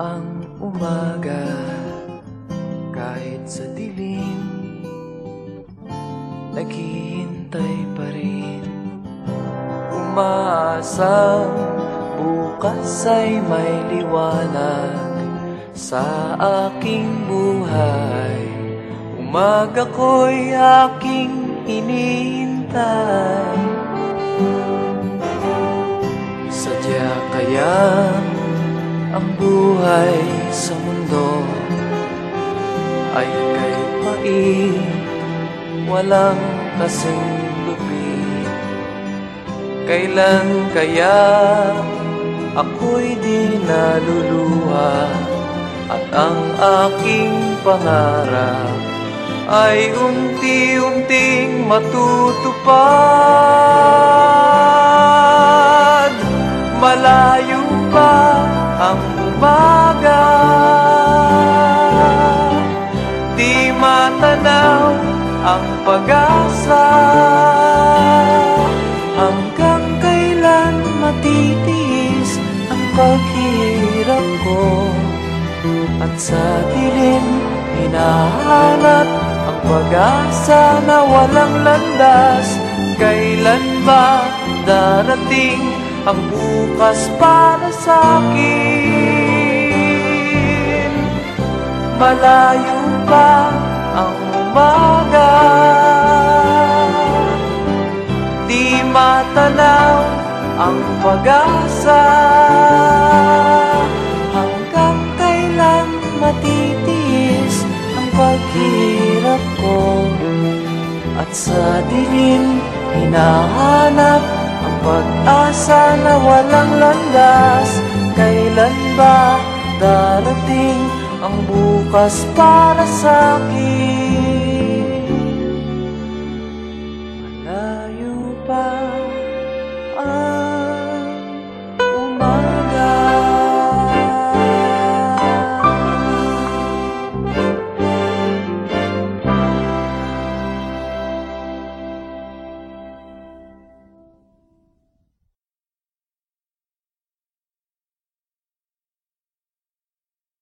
ang umaga kahit sa dilim Naghihintay pa rin. Umaasang bukas ay may liwanag Sa aking buhay. Umaga ko'y aking inihintay. Buhay sa mundo ay kay pait walang kasing lupit Kailan kaya ako'y di naluluha At ang aking pangarap ay unti-unting matutupad? Malayo ang pag-asa Hanggang kailan matitiis ang paghihirap ko. At sa dilim hinahanap ang pag-asa na walang landas. Kailan ba darating ang bukas para sa akin? Malayo pa matanaw ang pag-asa. Hanggang kailan matitiis ang paghirap ko? At sa dilim hinahanap ang pag-asa na walang landas. Kailan ba darating ang bukas para sa akin